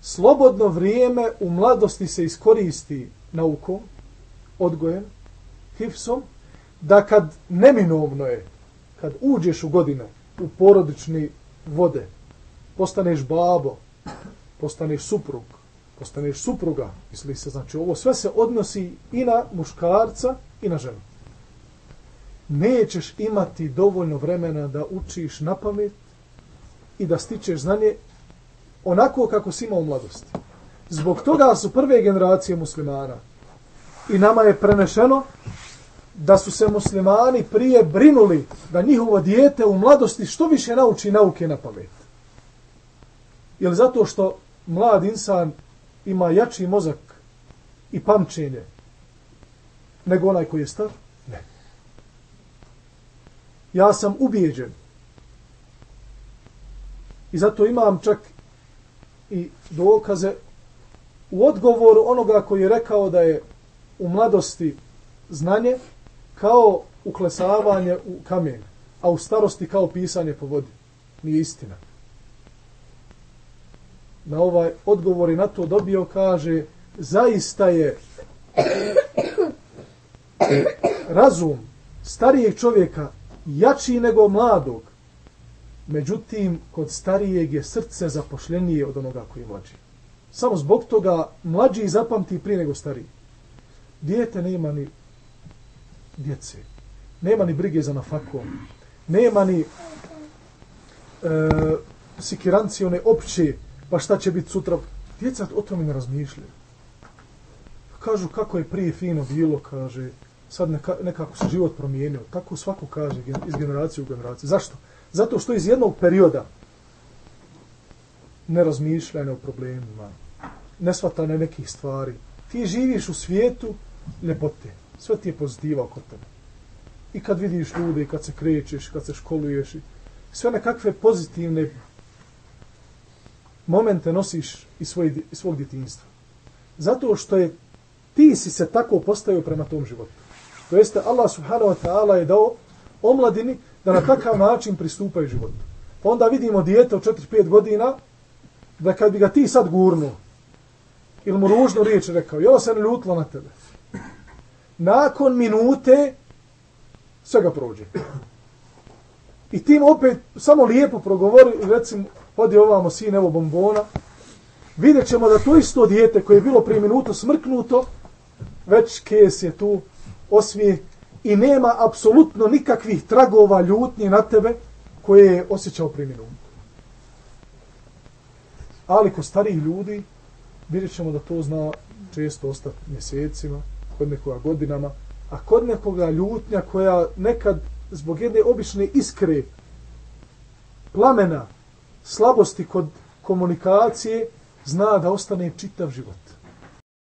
Slobodno vrijeme u mladosti se iskoristi naukom, odgojem, hipsom, da kad neminovno je, kad uđeš u godine, u porodični vode, postaneš babo, postaneš suprug, postaneš supruga, misli se, znači ovo sve se odnosi i na muškarca i na ženu. Nećeš imati dovoljno vremena da učiš na pamet i da stičeš znanje onako kako si imao u mladosti. Zbog toga su prve generacije muslimana i nama je prenešeno da su se muslimani prije brinuli da njihovo dijete u mladosti što više nauči nauke na pamet. Jer zato što mlad insan ima jači mozak i pamćenje nego onaj koji je star? Ne. Ja sam ubijeđen. I zato imam čak i dokaze u odgovoru onoga koji je rekao da je u mladosti znanje kao uklesavanje u kamen, a u starosti kao pisanje po vodi. Nije istina. Na ovaj odgovor i na to dobio kaže zaista je razum starijeg čovjeka jači nego mladog. Međutim, kod starijeg je srce zapošljenije od onoga koji je mlađi. Samo zbog toga mlađi zapamti prije nego stariji. Dijete nema ni djece. Nema ni brige za nafakom. Nema ni e, sikirancije opće, pa šta će biti sutra. Djeca o tome ne razmišljaju. Kažu kako je prije fino bilo, kaže, sad neka, nekako se život promijenio. Tako svako kaže iz generacije u generaciju. Zašto? Zato što iz jednog perioda nerazmišljene o problemima, nesvatane nekih stvari. Ti živiš u svijetu ljepote. Sve ti je pozitiva oko tebe. I kad vidiš ljude, i kad se krećeš, kad se školuješ, sve nekakve pozitivne momente nosiš iz, svoje, iz svog djetinjstva. Zato što je ti si se tako postavio prema tom životu. To jeste, Allah subhanahu wa ta'ala je dao omladini da na takav način pristupaju životu. Pa onda vidimo dijete od 4-5 godina, da kad bi ga ti sad gurnuo, ili mu ružnu riječ rekao, jel se ne ljutilo na tebe. Nakon minute, sve ga prođe. I tim opet samo lijepo progovori, recimo, hodi ovamo sin, evo bombona, vidjet ćemo da to isto dijete koje je bilo prije minutu smrknuto, već kes je tu osmijeh i nema apsolutno nikakvih tragova ljutnje na tebe koje je osjećao prije. Ali kod starih ljudi, vidjet ćemo da to zna često ostati mjesecima, kod nekoga godinama, a kod nekoga ljutnja koja nekad zbog jedne obične iskre plamena slabosti kod komunikacije zna da ostane čitav život.